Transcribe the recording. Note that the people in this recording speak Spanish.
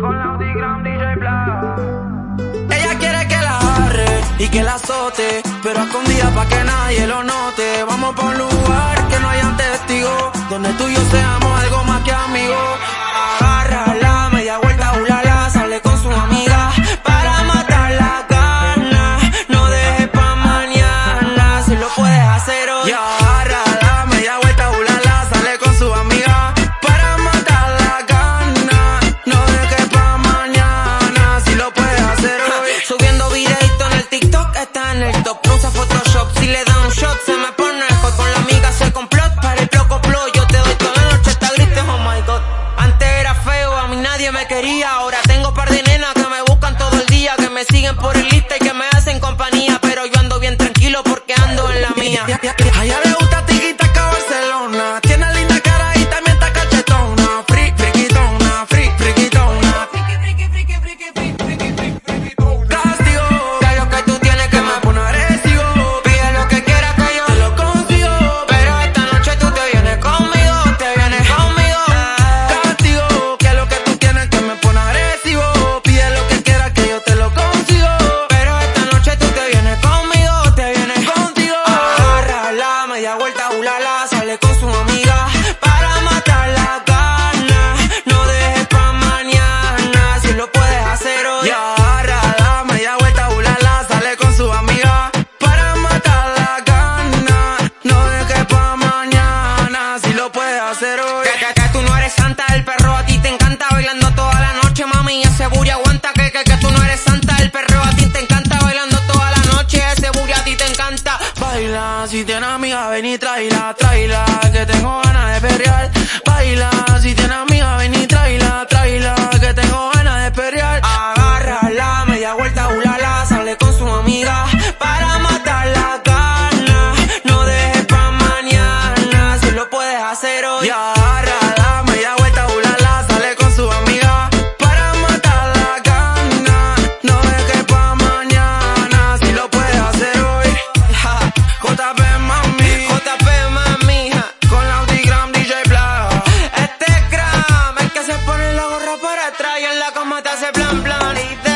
Con Ella quiere que la agarre y que la azote, pero escondida pa' que nadie lo note. Vamos por un lugar esa foto si tienes amiga, ven y tráela, tráela, que tengo ganas de perrear. Baila, si tienes amiga, ven y tráela, tráela, que tengo ganas de perrear. Agárrala, media vuelta, ulala, sale con su amiga, para matar la gana. No dejes pa' mañana, si lo puedes hacer hoy. te hace plan plan